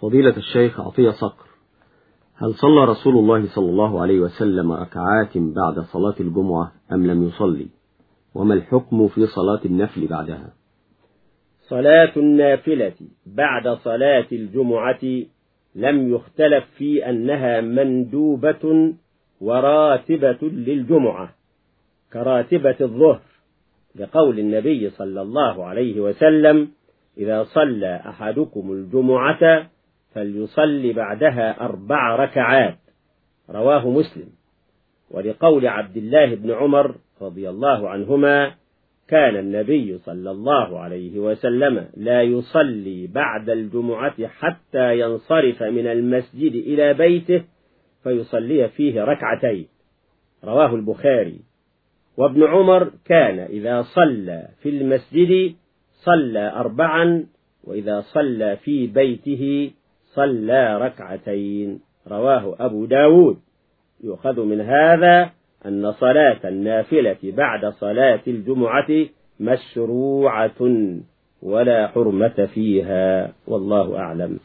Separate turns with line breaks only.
فضيلة الشيخ عطية صقر هل صلى رسول الله صلى الله عليه وسلم ركعات بعد صلاة الجمعة أم لم يصلي؟ وما الحكم في صلاة النفل بعدها؟
صلاة النافلة بعد صلاة الجمعة لم يختلف في أنها مندوبة وراتبة للجمعة كراتبة الظهر لقول النبي صلى الله عليه وسلم إذا صلى أحدكم الجمعة فليصلي بعدها أربع ركعات. رواه مسلم. ولقول عبد الله بن عمر رضي الله عنهما كان النبي صلى الله عليه وسلم لا يصلي بعد الجمعة حتى ينصرف من المسجد إلى بيته فيصلي فيه ركعتين. رواه البخاري. وابن عمر كان إذا صلى في المسجد صلى أربعا وإذا صلى في بيته صلى ركعتين. رواه أبو داود. يؤخذ من هذا أن صلاة النافلة بعد صلاة الجمعة مشروعة ولا حرمة فيها. والله أعلم.